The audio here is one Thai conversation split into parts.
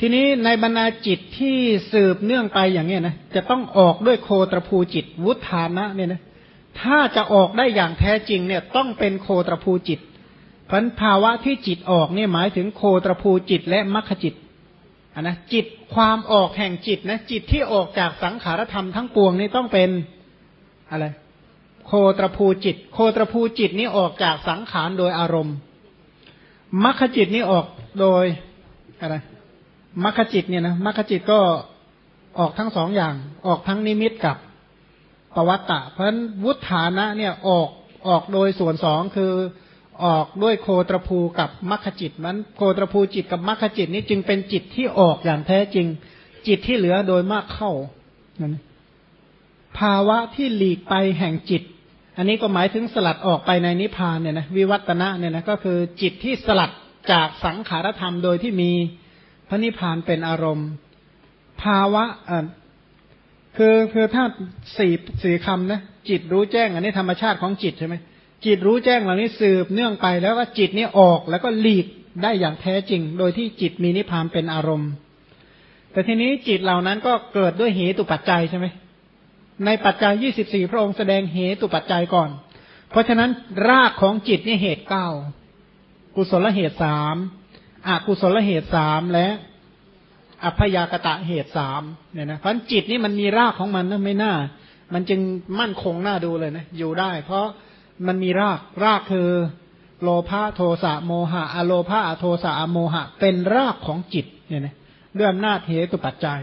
ทีนี้ในบรรดาจิตที่สืบเนื่องไปอย่างเนี้ยนะจะต้องออกด้วยโคตรภูจิตวุฒานะเนี่ยนะถ้าจะออกได้อย่างแท้จริงเนี่ยต้องเป็นโคตรภูจิตพันภาวะที่จิตออกเนี่ยหมายถึงโคตรภูจิตและมรรคจิตนนะจิตความออกแห่งจิตนะจิตที่ออกจากสังขารธรรมทั้งปวงนี่ต้องเป็นอะไร โคตรภูจิต โคตรภูจิตนี้ออกจากสังขารโดยอารมณ์มรรคจิตนี้ออกโดยอะไร มรรคจิตเนี่ยนะมรรคจิตก็ออกทั้งสองอย่าง ออกทั้งนิมิตกับปวัตตะ เพราะฉะนั้นวุฒานะเนี่ยออกออกโดยส่วนสองคือออกด้วยโคตรภูกับมรรคจิตมันโคตรภูจิตกับมรรคจิตนี้จึงเป็นจิตที่ออกอย่างแท้จริง จิตที่เหลือโดยมากเข้านั่นภาวะที่หลีกไปแห่งจิต อันนี้ก็หมายถึงสลัดออกไปในนิพพานเนี่ยนะวิวัตนะเนี่ยนะก็คือจิตที่สลัดจากสังขารธรรมโดยที่มี พระนิพพานเป็นอารมณ์ ภาวะอ่าคือคือถ้าสี่สี่คำนะจิตรู้แจ้ง อันนี้ธรรมชาติของจิตใช่ไหมจิตรู้แจ้งเหล่านี้สืบเนื่องไปแล้วว่าจิตนี้ออกแล้วก็หลีกได้อย่างแท้จริง โดยที่จิตมีนิพพานเป็นอารมณ์ แต่ทีนี้จิตเหล่านั้นก็เกิดด้วยเหตุปัจจัยใช่ไหมในปัจจัยยี่สิบสี่พระองค์แสดงเหตุปัจจัยก่อน เพราะฉะนั้นรากของจิตนี่เหตุเก้ากุศลเหตุสาม อกุศลเหตุสามและอัพยากตะเหตุสามเนี่ยนะเพราะจิตนี่มันมีรากของมันนะไม่น่า มันจึงมั่นคงน่าดูเลยนะอยู่ได้ เพราะมันมีรากรากคือ โลภะโทสะโมหะ อโลภะโทสะอโมหะ เป็นรากของจิตเนี่ยนะด้วยอำนาจเหตุปัจจัย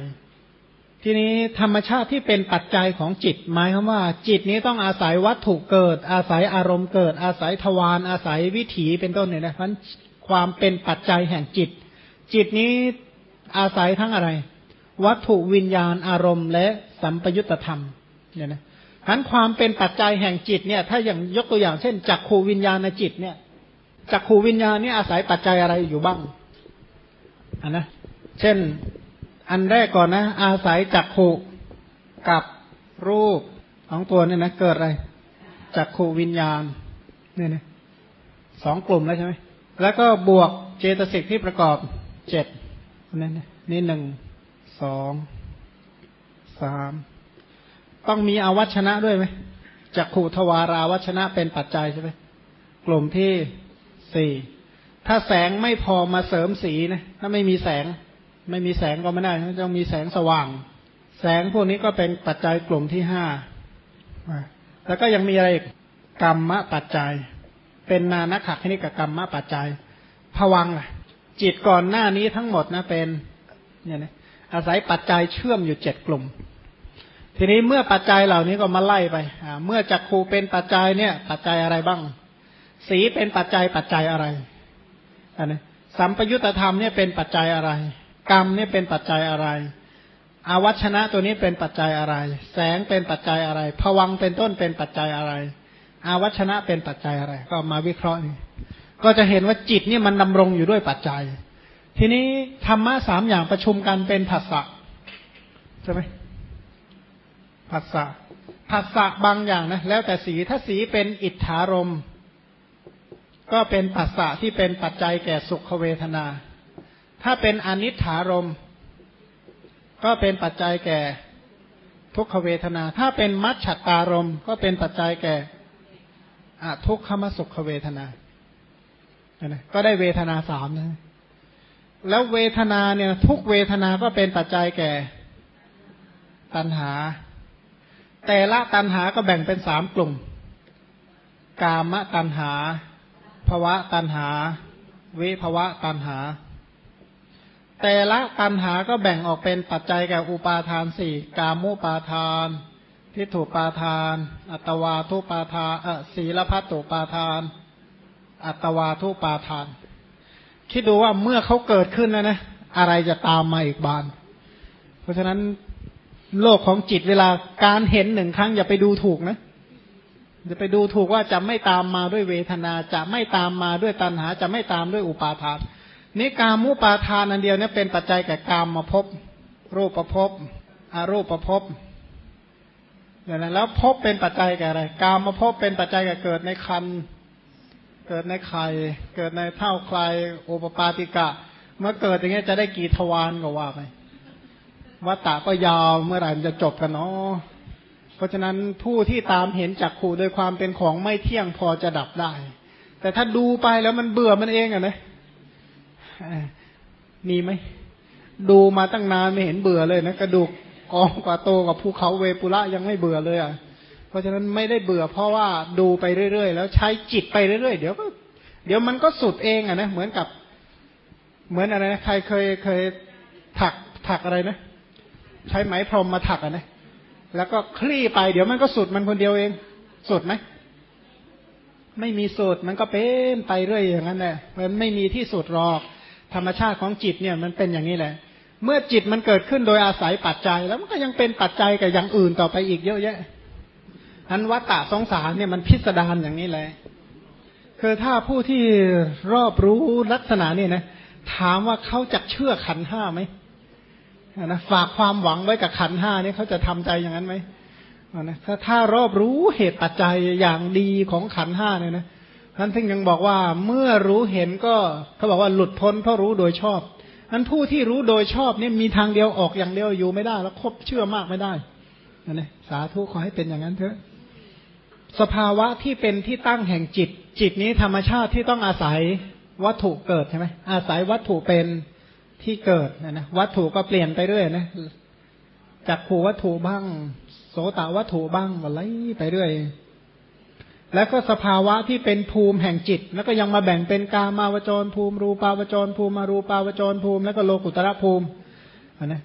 ทีนี้ธรรมชาติที่เป็นปัจจัยของจิต หมายความว่า จิตนี้ต้องอาศัยวัตถุเกิด อาศัยอารมณ์เกิด อาศัยทวารอาศัยวิถีเป็นต้นเนี่ยนะเพราะ ความเป็นปัจจัยแห่งจิต จิตนี้อาศัยทั้งอะไร วัตถุวิญญาณอารมณ์ และสัมปยุตธรรมเนี่ยนะทั้นความเป็นปัจจัยแห่งจิตเนี่ย ถ้าอย่างยกตัวอย่างเช่นจักขูวิญญาณในจิตเนี่ยจักขูวิญญาณนี่อาศัยปัจจัยอะไรอยู่บ้างอันนะ เช่นอันแรกก่อนนะ อาศัยจักขูกับรูปของตัวเนี่ยนะเกิดอะไรจักขูวิญญาณเนี่ยนะสองกลุ่มแล้วใช่ไหม แล้วก็บวกเจตสิกที่ประกอบเจ็ดนั่นนี่หนึ่งสองสามต้องมีอวัชนะด้วยไหมจักขูทวาราวัชนะเป็นปัจจัยใช่ไหมกลุ่มที่สี่ถ้าแสงไม่พอมาเสริมสีนะถ้าไม่มีแสง ไม่มีแสงก็ไม่ได้ต้องมีแสงสว่าง แสงพวกนี้ก็เป็นปัจจัยกลุ่มที่ห้าแล้วก็ยังมีอะไรกรรมปัจจัย เป็นนานักขักนิกกรรมมาปัจจัยผวังจิตก่อนหน้านี้ทั้งหมดนะเป็นเนี่ยนะอาศัยปัจจัยเชื่อมอยู่เจ็ดกลุ่ม ทีนี้เมื่อปัจจัยเหล่านี้ก็มาไล่ไปเมื่อจักคูเป็นปัจจัยเนี่ย ปัจจัยอะไรบ้าง สีเป็นปัจจัยปัจจัยอะไรอันนี้สัมปยุตธรรมเนี่ยเป็นปัจจัยอะไร กรรมเนี่ยเป็นปัจจัยอะไรอาวัชนะตัวนี้เป็นปัจจัยอะไร แสงเป็นปัจจัยอะไรผวังเป็นต้นเป็นปัจจัยอะไร อาวัชนะเป็นปัจจัยอะไร ก็มาวิเคราะห์นี่ก็จะเห็นว่าจิตนี่มันดำรงอยู่ด้วยปัจจัย ทีนี้ธรรมะสามอย่างประชุมกันเป็นผัสสะใช่ไหมผัสสะผัสสะบางอย่างนะแล้วแต่สีถ้าสีเป็นอิทธารม ก็เป็นผัสสะที่เป็นปัจจัยแก่สุขเวทนา ถ้าเป็นอนิถารม ก็เป็นปัจจัยแก่ทุกขเวทนา ถ้าเป็นมัชฉัตตารม ก็เป็นปัจจัยแก่ อทุกขมสุขเวทนาก็ได้เวทนาสามนะแล้วเวทนาเนี่ย ทุกเวทนาก็เป็นปัจจัยแก่ตัณหา แต่ละตัณหาก็แบ่งเป็นสามกลุ่ม กามตัณหาภวะตัณหา วิภวะตัณหา แต่ละตัณหาก็แบ่งออกเป็นปัจจัยแก่อุปาทานสี่กามุปาทาน ทิฏฐุปาทาน อัตวาทุปาทานศีลพัตตุปาทาน อัตวาทุปาทาน คิดดูว่าเมื่อเขาเกิดขึ้นแล้วนะ อะไรจะตามมาอีกบาน เพราะฉะนั้นโลกของจิตเวลาการเห็นหนึ่งครั้งอย่าไปดูถูกนะจะไปดูถูกว่าจะไม่ตามมาด้วยเวทนาจะไม่ตามมาด้วยตัณหา จะไม่ตามด้วยอุปาทานนี่กามุปาทานอันเดียวเนี่ยเป็นปัจจัยแก่กามมาพบรูปประพบอารูปประพบ เนี่ยนะแล้วพบเป็นปัจจัยแก่อะไร กามมาพบเป็นปัจจัยแก่เกิดในคันเกิดในไข่ เกิดในเท่าใครโอปปาติกะ เมื่อเกิดอย่างเงี้ยจะได้กี่ทวารก็ว่าไปวัตตะก็ยาวเมื่อไหร่มันจะจบกันเนาะเพราะฉะนั้นผู้ที่ตามเห็นจักขู่โดยความเป็นของไม่เที่ยงพอจะดับได้ แต่ถ้าดูไปแล้วมันเบื่อมันเองอะนะมีไหมดูมาตั้งนานไม่เห็นเบื่อเลยนะกระดูก กองกว่าโตกับภูเขาเวปุระยังไม่เบื่อเลยอะเพราะฉะนั้นไม่ได้เบื่อเพราะว่าดูไปเรื่อยๆ แล้วใช้จิตไปเรื่อยๆ เดี๋ยวก็เดี๋ยวมันก็สุดเองอะนะเหมือนกับ เหมือนอะไรนะใครเคยเคยถักถักอะไรนะ ใช้ไหมพรมมาถักอะนะแล้วก็คลี่ไปเดี๋ยวมันก็สุดมันคนเดียวเอง สุดไหมไม่มีสุดมันก็เป็นไปเรื่อยอย่างนั้นแหละมันไม่มีที่สุดหรอก ธรรมชาติของจิตเนี่ยมันเป็นอย่างนี้แหละ เมื่อจิตมันเกิดขึ้นโดยอาศัยปัจจัย แล้วมันก็ยังเป็นปัจจัยกับอย่างอื่นต่อไปอีกเยอะแยะอันวัตตะสงสารเนี่ยมันพิสดารอย่างนี้แหละคือถ้าผู้ที่รอบรู้ลักษณะนี่นะถามว่าเขาจะเชื่อขันห้าไหมนะฝากความหวังไว้กับขันห้านี่เขาจะทำใจอย่างนั้นไหมนะถ้าถ้ารอบรู้เหตุปัจจัยอย่างดีของขันห้าเนี่ยนะท่านถึงยังบอกว่าเมื่อรู้เห็นก็เขาบอกว่าหลุดพ้นเพราะรู้โดยชอบ นั้นผู้ที่รู้โดยชอบนี่มีทางเดียวออกอย่างเดียวอยู่ไม่ได้ แล้วคบเชื่อมากไม่ได้นะสาธุขอให้เป็นอย่างนั้นเถอะ สภาวะที่เป็นที่ตั้งแห่งจิต จิตนี้ธรรมชาติที่ต้องอาศัยวัตถุเกิดใช่ไหมอาศัยวัตถุเป็นที่เกิดนะนะวัตถุก็เปลี่ยนไปเรื่อยนะจากขูวัตถุบ้าง โสตวัตถุบ้างอะไรไปเรื่อย แล้วก็สภาวะที่เป็นภูมิแห่งจิต แล้วก็ยังมาแบ่งเป็นกามาวจรภูมิรูปาวจรภูมิมารูปาวจรภูมิ แล้วก็โลกุตระภูมินะ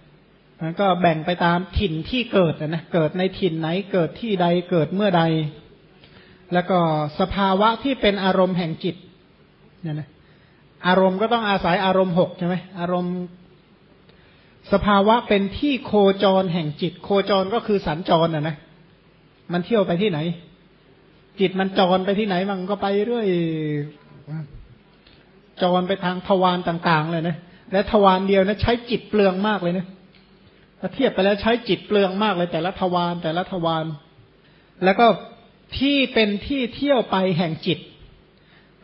มันก็แบ่งไปตามถิ่นที่เกิดนะเกิดในถิ่นไหนเกิดที่ใดเกิดเมื่อใด แล้วก็สภาวะที่เป็นอารมณ์แห่งจิตเนี่ยนะอารมณ์ก็ต้องอาศัยอารมณ์หกใช่ไหมอารมณ์ สภาวะเป็นที่โคจรแห่งจิต โคจรก็คือสัญจรอะนะมันเที่ยวไปที่ไหน จิตมันจรไปที่ไหนมันก็ไปเรื่อยจรไปทางทวารต่าง ๆ เลยนะและทวารเดียวนะใช้จิตเปลืองมากเลยนะถ้าเทียบไปแล้วใช้จิตเปลืองมากเลย แต่ละทวารแต่ละทวารแล้วก็ที่เป็นที่เที่ยวไปแห่งจิต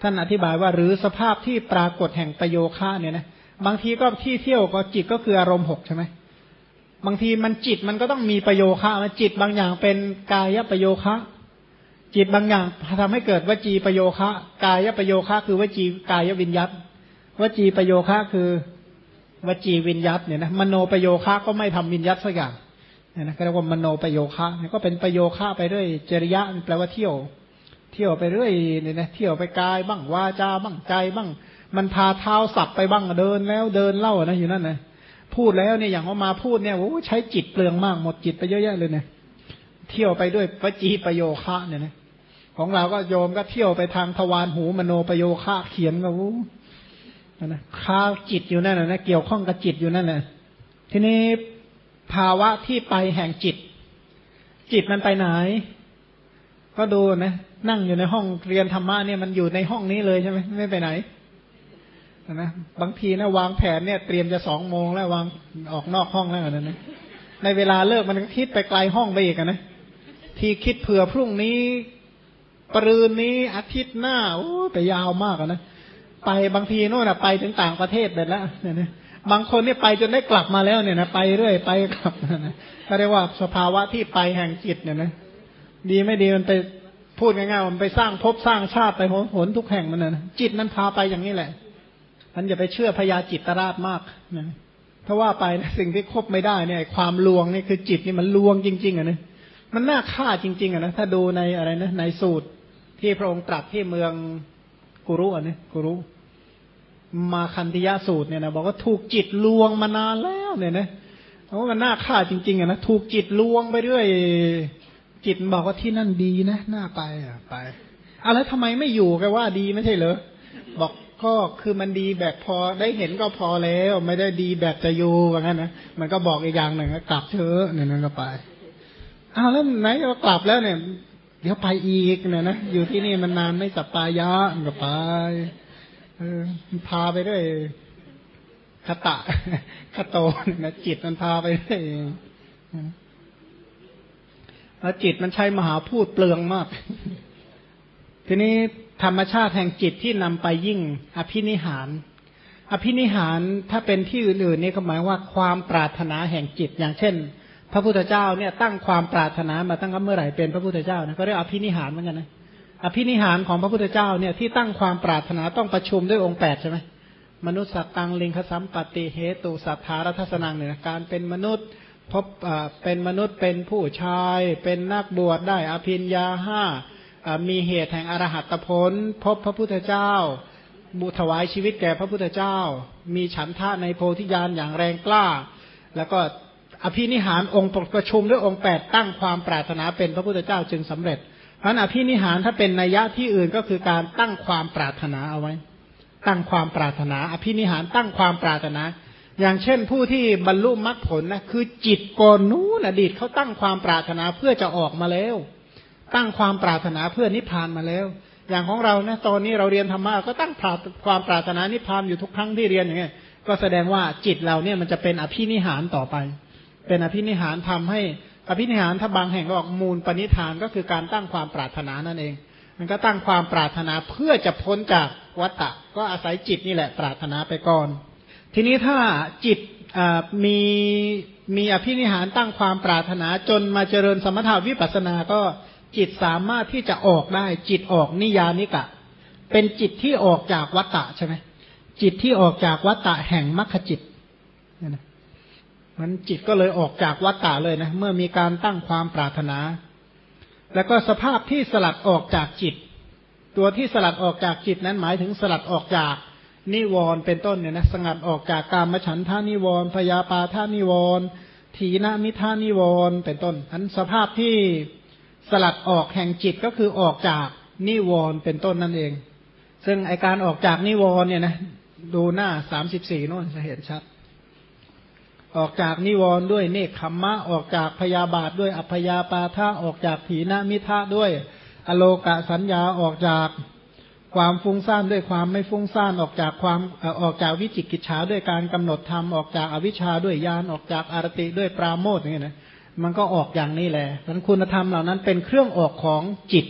ท่านอธิบายว่าหรือสภาพที่ปรากฏแห่งประโยคะเนี่ยนะบางทีก็ที่เที่ยวก็จิตก็คืออารมณ์หกใช่ไหมบางทีมันจิตมันก็ต้องมีประโยคะมันจิตบางอย่างเป็นกายประโยคะ จิตบางอย่างทำให้เกิดวจีประโยคะกายประโยคะคือวจีกายวิญญัตวจีประโยคะคือวจีวิญญัตเนี่ยนะมโนประโยคะก็ไม่ทำวิญญัตสักอย่างเนี่ยนะก็เรียกว่ามโนประโยคะก็เป็นประโยคะไปเรื่อยจริยะแปลว่าเที่ยว เที่ยวไปเรื่อยเนี่ยนะเที่ยวไปกายบ้างวาจาบ้างใจบ้าง มันพาเท้าสับไปบ้างเดินแล้วเดินเล่านะอยู่นั่นนะพูดแล้วเนี่ยอย่างว่ามาพูดเนี่ยโอ้ใช้จิตเปลืองมากหมดจิตไปเยอะแยะเลยเนี่ยเที่ยวไปด้วยวจีประโยคะเนี่ยนะ ของเราก็โยมก็เที่ยวไปทางทวารหูมโนประโยคะเขียนก็วู้นะค้าจิตอยู่นั่นนะเกี่ยวข้องกับจิตอยู่นั่นแหละทีนี้ภาวะที่ไปแห่งจิต จิตมันไปไหน ก็ดูนะนั่งอยู่ในห้องเรียนธรรมะเนี่ยมันอยู่ในห้องนี้เลยใช่ไหมไม่ไปไหนนะบางทีนะวางแผนเนี่ย เตรียมจะสองโมงแล้ววางออกนอกห้องแล้วนะในเวลาเลิกมันคิดไปไกลห้องไปอีกนะ ที่คิดเผื่อพรุ่งนี้ ปรืนนี้อาทิตย์หน้าโอ้แต่ยาวมากนะไปบางทีโน่นไปถึงต่างประเทศเด็ดแล้วเนี่ยนะบางคนเนี่ยไปจนได้กลับมาแล้วเนี่ยนะไปเรื่อยไปกลับนะเขาเรียกว่าสภาวะที่ไปแห่งจิตเนี่ยนะดีไม่ดีมันไปพูดง่ายๆมันไปสร้างภพสร้างชาติไปหนทุกแห่งมันนะจิตมันพาไปอย่างนี้แหละมันอย่าไปเชื่อพยาจิตตราชมากนะถ้าว่าไปนะสิ่งที่คบไม่ได้เนี่ย ความลวงนี่คือจิตนี่มันลวงจริง ๆอะนะมันน่าฆ่าจริง ๆอะนะถ้าดูในอะไรนะในสูตร ที่พระองค์ตรัสที่เมืองกุรุอะนี่กุรุมาคันธยสูตรเนี่ยนะบอกว่าถูกจิตลวงมานานแล้วเนี่ยนะเพราะมันน่าฆ่าจริงๆอะนะถูกจิตลวงไปเรื่อยจิตบอกว่าที่นั่นดีนะน่าไปอะไปอะแล้วทำไมไม่อยู่กันว่าดีไม่ใช่เหรอบอกก็คือมันดีแบบพอได้เห็นก็พอแล้ว ไม่ได้ดีแบบจะอยู่ว่างั้นนะมันก็บอกอีกอย่างหนึ่งกลับเถอะเนี่ยนั่นก็ไปอ้าวแล้วไหนก็กลับแล้วเนี่ย เดี๋ยวไปอีกเนี่ยนะอยู่ที่นี่มันนานไม่สัปปายะก็ไปเออพาไปด้วยคตะคโตนะจิตมันพาไปด้วยแล้วจิตมันใช้มหาพูดเปลืองมาก ทีนี้ธรรมชาติแห่งจิตที่นำไปยิ่ง อภินิหาร อภินิหารถ้าเป็นที่อื่นๆนี่ก็หมายว่าความปรารถนาแห่งจิตอย่างเช่น พระพุทธเจ้าเนี่ยตั้งความปรารถนามาตั้งแต่เมื่อไหร่เป็นพระพุทธเจ้านะก็เรียกอภินิหารเหมือนกันนะอภินิหารของพระพุทธเจ้าเนี่ยที่ตั้งความปรารถนาต้องประชุมด้วยองค์แปดใช่ไหมมนุษย์สัตตังลิงคสัมปติเหตุสัทธารัตสนังเนี่ยการเป็นมนุษย์พบเป็นมนุษย์เป็นผู้ชาย เป็นนักบวชได้อภินยาห้ามีเหตุแห่งอรหัตผล พบพระพุทธเจ้าบุถวายชีวิตแก่พระพุทธเจ้า มีฉันทะในโพธิญาณอย่างแรงกล้า แล้วก็ อภินิหารองค์ประชุมด้วยองค์แปดตั้งความปรารถนาเป็นพระพุทธเจ้าจึงสำเร็จเพราะอภินิหารถ้าเป็นนัยยะที่อื่นก็คือการตั้งความปรารถนาเอาไว้ ตั้งความปรารถนา อภินิหารตั้งความปรารถนา อย่างเช่นผู้ที่บรรลุมรรคผลนะคือจิตก่อนนู้นอดีตเขาตั้งความปรารถนาเพื่อจะออกมาแล้ว ตั้งความปรารถนาเพื่อนิพพานมาแล้ว อย่างของเรานะตอนนี้เราเรียนธรรมะก็ตั้งความปรารถนานิพพานอยู่ทุกครั้งที่เรียนอย่างเงี้ยก็แสดงว่าจิตเราเนี่ยมันจะเป็นอภินิหารต่อไป เป็นอภินิหารทำให้อภินิหารถ้าบางแห่งก็บอกมูลปณิธานก็คือการตั้งความปรารถนานั่นเอง มันก็ตั้งความปรารถนาเพื่อจะพ้นจากวัฏฏะก็อาศัยจิตนี่แหละปรารถนาไปก่อน ทีนี้ถ้าจิตมีมีอภินิหารตั้งความปรารถนาจนมาเจริญสมถาวิปัสสนาก็จิตสามารถที่จะออกได้ จิตออกนิยานิกะ เป็นจิตที่ออกจากวัตตะใช่ไหมจิตที่ออกจากวัตตะแห่งมรรคจิตนี่นะ มันจิตก็เลยออกจากวัตตะเลยนะ เมื่อมีการตั้งความปรารถนา แล้วก็สภาพที่สลัดออกจากจิต ตัวที่สลัดออกจากจิตนั้นหมายถึงสลัดออกจากนิวรณ์เป็นต้นเนี่ยนะสงัดออกจากกามฉันทานิวรณ์พยาปาทานิวรณ์ทีนามิทานิวรณ์เป็นต้นอันสภาพที่สลัดออกแห่งจิตก็คือออกจากนิวรณ์เป็นต้นนั่นเอง ซึ่งไอการออกจากนิวรณ์เนี่ยนะดูหน้าสามสิบสี่นู่นจะเห็นชัด ออกจากนิวรณ์ด้วยเนคขมมะ ออกจากพยาบาทด้วยอัพยาปาทะออกจากถีนมิทะด้วย อโลกะสัญญาออกจากความฟุ้งซ่านด้วยความไม่ฟุ้งซ่านออกจากความออกจากวิจิกิจฉาด้วยการกำหนดธรรมออกจากอวิชชาด้วยญาณออกจากอารติด้วยปราโมทอย่างเงี้ยนะมันก็ออกอย่างนี้แหละนั้นคุณธรรมเหล่านั้นเป็นเครื่องออกของจิต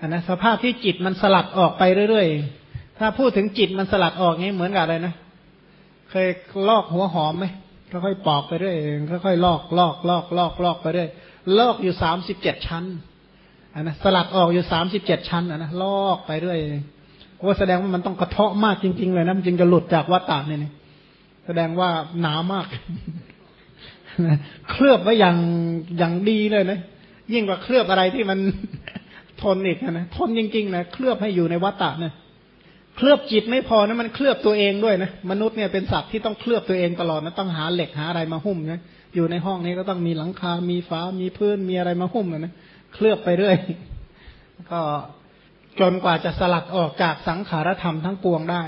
นนะสภาพที่จิตมันสลัดออกไปเรื่อยๆ ถ้าพูดถึงจิตมันสลัดออกนี้เหมือนกับอะไรนะ เคยลอกหัวหอมไหม ค่อยๆปอกไปเรื่อยค่อยๆลอกลอกลอกลอกลอกไปเรื่อยลอกอยู่สามสิบเจ็ดชั้นอันนะสลัดออกอยู่สามสิบเจ็ดชั้นอันนะลอกไปเรื่อยว่าแสดงว่ามันต้องกระเทาะมากจริง ๆ เลยนะมันจึงจะหลุดจากวัฏฏะเนี่ยแสดงว่าหนามากเคลือบไว้อย่างอย่างดีเลยนะยิ่งกว่าเคลือบอะไรที่มันทนอีกนะทนจริงๆนะเคลือบให้อยู่ในวัฏฏะเนี่ย เคลือบจิตไม่พอนะมันเคลือบตัวเองด้วยนะมนุษย์เนี่ยเป็นสัตว์ที่ต้องเคลือบตัวเองตลอดนะต้องหาเหล็กหาอะไรมาหุ้มนะอยู่ในห้องนี้ก็ต้องมีหลังคา มีฟ้า มีพื้น มีอะไรมาหุ้มนะเคลือบไปเรื่อย ก็จนกว่าจะสลัดออกจากสังขารธรรมทั้งปวงได้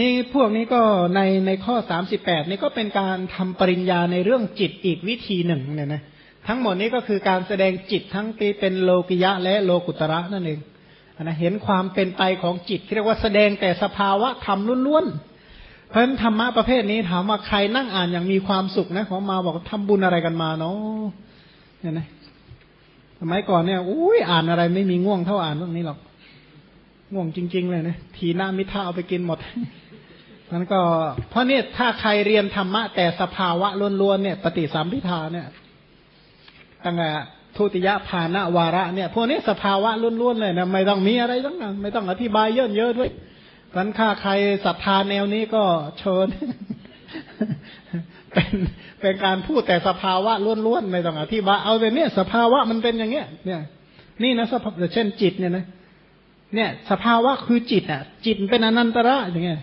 นี่พวกนี้ก็ในในข้อสามสิบแปดนี่ก็เป็นการทำปริญญาในเรื่องจิตอีกวิธีหนึ่งเนี่ยนะทั้งหมดนี้ก็คือการแสดงจิตทั้งปีเป็นโลกิยะและโลกุตระนั่นเอง นะเห็นความเป็นไปของจิตที่เรียกว่าแสดงแต่สภาวะธรรมล้วนๆ เพราะฉะนั้นธรรมะประเภทนี้ถามว่าใครนั่งอ่านอย่างมีความสุขนะของมาบอกทำบุญอะไรกันมาเนาะเนี่ยนะสมัยก่อนเนี่ยอุ้ยอ่านอะไรไม่มีง่วงเท่าอ่านเรื่องนี้หรอก ง่วงจริง ๆ เลยนะทีหน้ามิท่าเอาไปกินหมดนั้นก็เพราะเนี่ยถ้าใครเรียนธรรมะแต่สภาวะล้วนๆเนี่ย ปฏิสัมพิทาเนี่ยตั้งแต่ ทุติยภาณวาระเนี่ยพวกนี้สภาวะล้วนๆเลยนะไม่ต้องมีอะไรทั้งนั้นไม่ต้องอธิบายเยอะๆด้วยนั้นข้าใครศรัทธาแนวนี้ก็เชิญ เป็นเป็นการพูดแต่สภาวะล้วนๆไม่ต้องอธิบายเอาแต่เนี่ย สภาวะมันเป็นอย่างเงี้ย เนี่ย นี่นะสภาพเช่นจิตเนี่ยนะเนี่ย สภาวะคือจิตอะ จิตเป็นอนันตระอย่างเงี้ย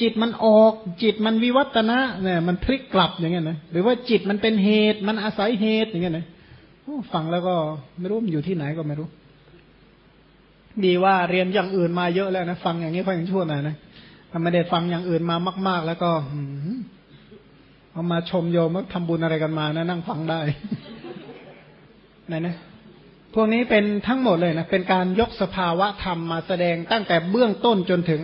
จิตมันออก จิตมันวิวัตนะเนี่ย มันพลิกกลับอย่างเงี้ยนะหรือว่าจิตมันเป็นเหตุ มันอาศัยเหตุอย่างเงี้ยนะ ฟังแล้วก็ไม่รู้มันอยู่ที่ไหนก็ไม่รู้ ดีว่าเรียนอย่างอื่นมาเยอะแล้วนะฟังอย่างนี้ก็ยังชั่วหน่อยนะถ้าไม่ได้ฟังอย่างอื่นมามาก ๆ แล้วก็เอามาชมโยมว่าทำบุญอะไรกันมานะนั่งฟังได้ไหนนะพวกนี้เป็นทั้งหมดเลยนะเป็นการยกสภาวะธรรมมาแสดงตั้งแต่เบื้องต้นจนถึง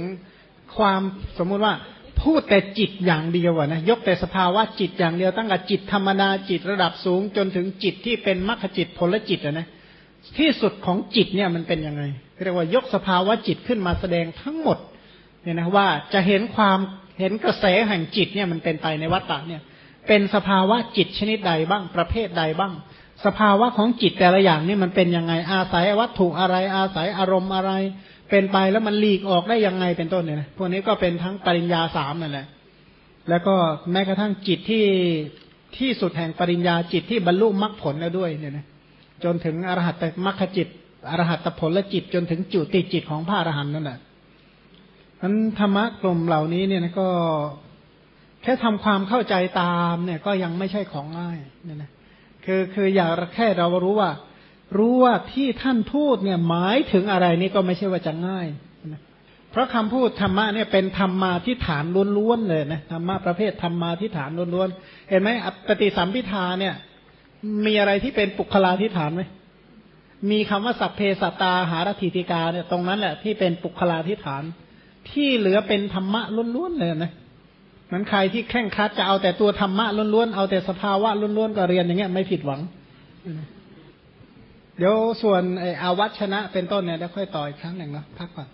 ความสมมุติว่า พูดแต่จิตอย่างเดียวนะยกแต่สภาวะจิตอย่างเดียวตั้งแต่จิตธรรมดาจิตระดับสูงจนถึงจิตที่เป็นมรรคจิตผลจิตนะที่สุดของจิตเนี่ยมันเป็นยังไงเรียกว่ายกสภาวะจิตขึ้นมาแสดงทั้งหมดเนี่ยนะว่าจะเห็นความเห็นกระแสแห่งจิตเนี่ยมันเป็นไปในวัฏฏะเนี่ย เป็นสภาวะจิตชนิดใดบ้างประเภทใดบ้าง สภาวะของจิตแต่ละอย่างนี่มันเป็นยังไงอาศัยวัตถุอะไรอาศัยอารมณ์อะไร เป็นไปแล้วมันหลีกออกได้ยังไงเป็นต้นเนี่ยนะพวกนี้ก็เป็นทั้งปริญญาสามนั่นแหละ แล้วก็แม้กระทั่งจิตที่ที่สุดแห่งปริญญาจิตที่บรรลุมรรคผลแล้วด้วยเนี่ยนะจนถึงอรหัตมรรคจิตอรหัตผลและจิตจนถึงจุติจิตของพระอรหันต์นั่นแหละนั้นธรรมะกลุ่มเหล่านี้เนี่ยนะก็แค่ทำความเข้าใจตามเนี่ยก็ยังไม่ใช่ของง่ายเนี่ยนะคือคืออย่าแค่เรารู้ว่า รู้ว่าที่ท่านพูดเนี่ยหมายถึงอะไรนี่ก็ไม่ใช่ว่าจะง่ายเพราะคำพูดธรรมะเนี่ยเป็นธรรมาที่ฐานล้วนๆเลยนะธรรมะประเภทธรรมาที่ฐานล้วนๆเห็นไหมปฏิสัมพิทาเนี่ย มีอะไรที่เป็นปุคลาที่ฐานไหมมีคำว่าสัพเพสตาหารถิติกาเนี่ยตรงนั้นแหละที่เป็นปุคลาที่ฐาน ที่เหลือเป็นธรรมะล้วนๆเลยนะมันใครที่แข่งคัดจะเอาแต่ตัวธรรมะล้วนๆเอาแต่สภาวะล้วนๆก็เรียนอย่างเงี้ยไม่ผิดหวัง เดี๋ยวส่วนไออาวัชนะเป็นต้นเนี่ยได้ค่อยต่ออีกครั้งหนึ่งเนาะพักก่อน